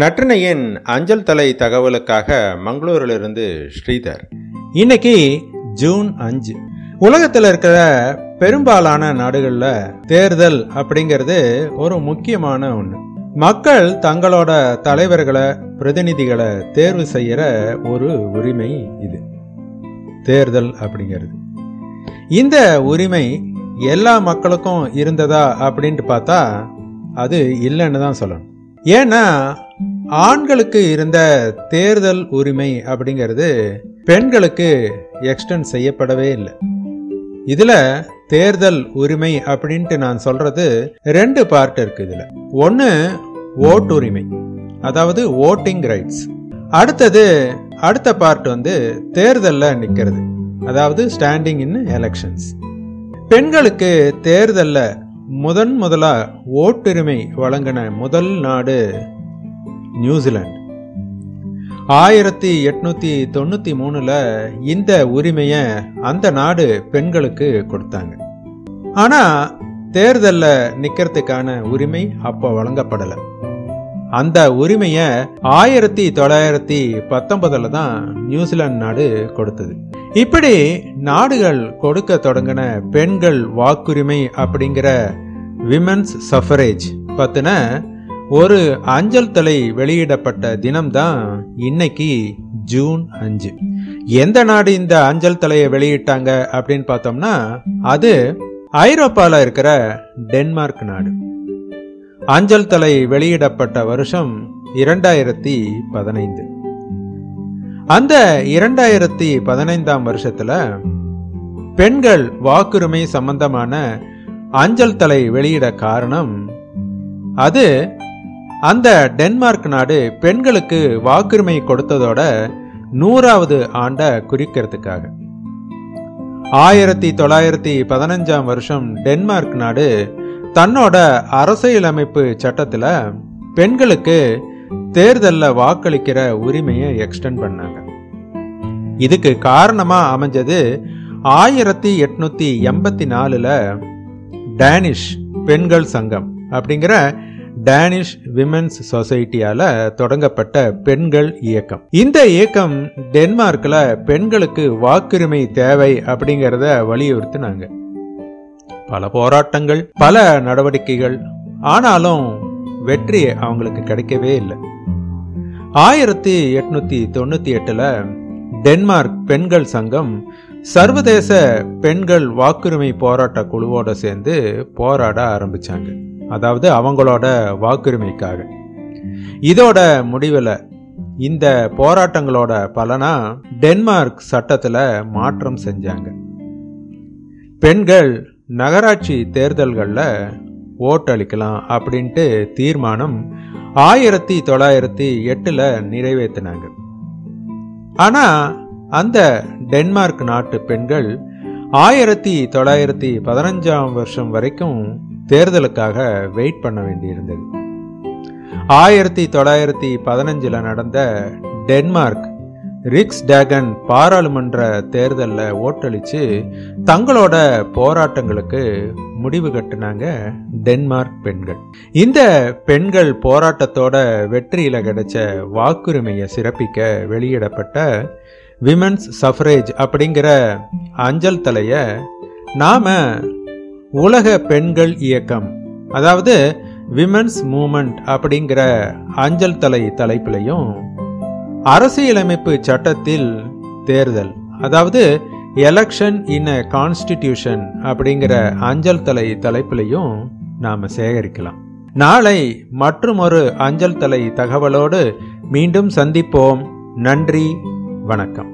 நற்றினையின் அஞ்சல் தலை தகவலுக்காக மங்களூரிலிருந்து ஸ்ரீதர். இன்னைக்கு ஜூன் அஞ்சு. உலகத்தில் இருக்கிற பெரும்பாலான நாடுகளில் தேர்தல் அப்படிங்கிறது ஒரு முக்கியமான ஒன்று மக்கள் தங்களோட தலைவர்களை பிரதிநிதிகளை தேர்வு செய்கிற ஒரு உரிமை இது. தேர்தல் அப்படிங்கிறது. இந்த உரிமை எல்லா மக்களுக்கும் இருந்ததா அப்படின்ட்டு பார்த்தா அது இல்லைன்னு தான் சொல்லணும். ஏன்னா ஆண்களுக்கு இருந்த தேர்தல் உரிமை அப்படிங்கிறது பெண்களுக்கு எக்ஸ்டெண்ட் செய்யப்படவே இல்லை. இதுல தேர்தல் உரிமை அப்படின்ட்டு நான் சொல்றது ரெண்டு பார்ட் இருக்கு இதுல. ஒன்று ஓட்டுரிமை அதாவது ஓட்டிங் ரைட்ஸ் அடுத்தது அடுத்த பார்ட் வந்து தேர்தலில் நிற்கிறது அதாவது ஸ்டாண்டிங் இன் எலெக்ஷன்ஸ் பெண்களுக்கு தேர்தலில் முதன் முதலா ஓட்டுரிமை வழங்கின முதல் நாடு நியூசிலாந்து. ஆயிரத்தி எட்நூத்தி தொண்ணூத்தி மூணுல இந்த உரிமையை அந்த நாடு பெண்களுக்கு கொடுத்தாங்க. ஆனா தேர்தல்ல நிக்கிறதுக்கான உரிமை அப்போ வழங்கப்படல. அந்த உரிமைய ஆயிரத்தி தொள்ளாயிரத்தி பத்தொன்பதுல தான் நியூசிலாந்து நாடு கொடுத்தது. இப்படி நாடுகள் கொடுக்க தொடங்கின பெண்கள் வாக்குரிமை அப்படிங்கிற விமென்ஸ் சஃபரேஜ் பத்தின ஒரு அஞ்சல் தலை வெளியிடப்பட்ட தினம்தான் இன்னைக்கு ஜூன் அஞ்சு. எந்த நாடு இந்த அஞ்சல் தலையை வெளியிட்டாங்க அப்படின்னு பார்த்தோம்னா அது ஐரோப்பாவில் இருக்கிற டென்மார்க் நாடு. அஞ்சல் தலை வெளியிடப்பட்ட வருஷம் இரண்டாயிரத்தி பதினைந்து. அந்த இரண்டாயிரத்தி பதினைந்தாம் வருஷத்துல பெண்கள் வாக்குரிமை சம்பந்தமான அஞ்சல் தலை வெளியிட காரணம் அது அந்த டென்மார்க் நாடு பெண்களுக்கு வாக்குரிமை கொடுத்ததோட நூறாவது ஆண்டை குறிக்கிறதுக்காக. ஆயிரத்தி தொள்ளாயிரத்தி பதினஞ்சாம் வருஷம் டென்மார்க் நாடு தன்னோட அரசியலமைப்பு சட்டத்தில் பெண்களுக்கு தேர்தலில் வாக்களிக்கிற உரிமையை எக்ஸ்டெண்ட் பண்ணாங்க. இதுக்கு காரணமா அமைஞ்சது ஆயிரத்தி எட்நூத்தி எண்பத்தி நாலுல டேனிஷ் பெண்கள் சங்கம் அப்படிங்கிற டேனிஷ் விமென்ஸ் சொசைட்டியால தொடங்கப்பட்ட பெண்கள் இயக்கம். இந்த இயக்கம் டென்மார்க்ல பெண்களுக்கு வாக்குரிமை தேவை அப்படிங்கிறத வலியுறுத்தினாங்க. பல போராட்டங்கள் பல நடவடிக்கைகள் ஆனாலும் வெற்றி அவங்களுக்கு கிடைக்கவே இல்லை. ஆயிரத்தி எட்நூத்தி தொண்ணூத்தி எட்டுல டென்மார்க் பெண்கள் சங்கம் சர்வதேச பெண்கள் வாக்குரிமை போராட்ட குழுவோட சேர்ந்து போராட ஆரம்பிச்சாங்க. அதாவது அவங்களோட வாக்குரிமைக்காக. இதோட முடிவில் இந்த போராட்டங்களோட பலனா டென்மார்க் சட்டத்தில் மாற்றம் செஞ்சாங்க. பெண்கள் நகராட்சி தேர்தல்களில் ஓட்டளிக்கலாம் அப்படின்ட்டு தீர்மானம் ஆயிரத்தி தொள்ளாயிரத்தி எட்டில் நிறைவேற்றினாங்க. ஆனால் அந்த டென்மார்க் நாட்டு பெண்கள் ஆயிரத்தி தொள்ளாயிரத்தி பதினஞ்சாம் வருஷம் வரைக்கும் தேர்தலுக்காக வெயிட் பண்ண வேண்டியிருந்தது. ஆயிரத்தி தொள்ளாயிரத்தி பதினஞ்சில் நடந்த டென்மார்க் ரிக்ஸ் டேகன் பாராளுமன்ற தேர்தலில் ஓட்டளித்து தங்களோட போராட்டங்களுக்கு முடிவு கட்டினாங்க டென்மார்க் பெண்கள். இந்த பெண்கள் போராட்டத்தோட வெற்றியில் கிடைச்ச வாக்குரிமையை சிறப்பிக்க வெளியிடப்பட்ட விமன்ஸ் சஃப்ரேஜ் அப்படிங்கிற அஞ்சல் தலையை நாம உலக பெண்கள் இயக்கம் அதாவது விமன்ஸ் மூமெண்ட் அப்படிங்கிற அஞ்சல் தலை தலைப்பிலையும் அரசியலமைப்பு சட்டத்தில் தேர்தல் அதாவது எலெக்ஷன் இன் அ கான்ஸ்டிடியூஷன் அப்படிங்கிற அஞ்சல் தலை தலைப்பிலையும் நாம சேகரிக்கலாம். நாளை மற்றொரு அஞ்சல் தலை தகவலோடு மீண்டும் சந்திப்போம். நன்றி வணக்கம்.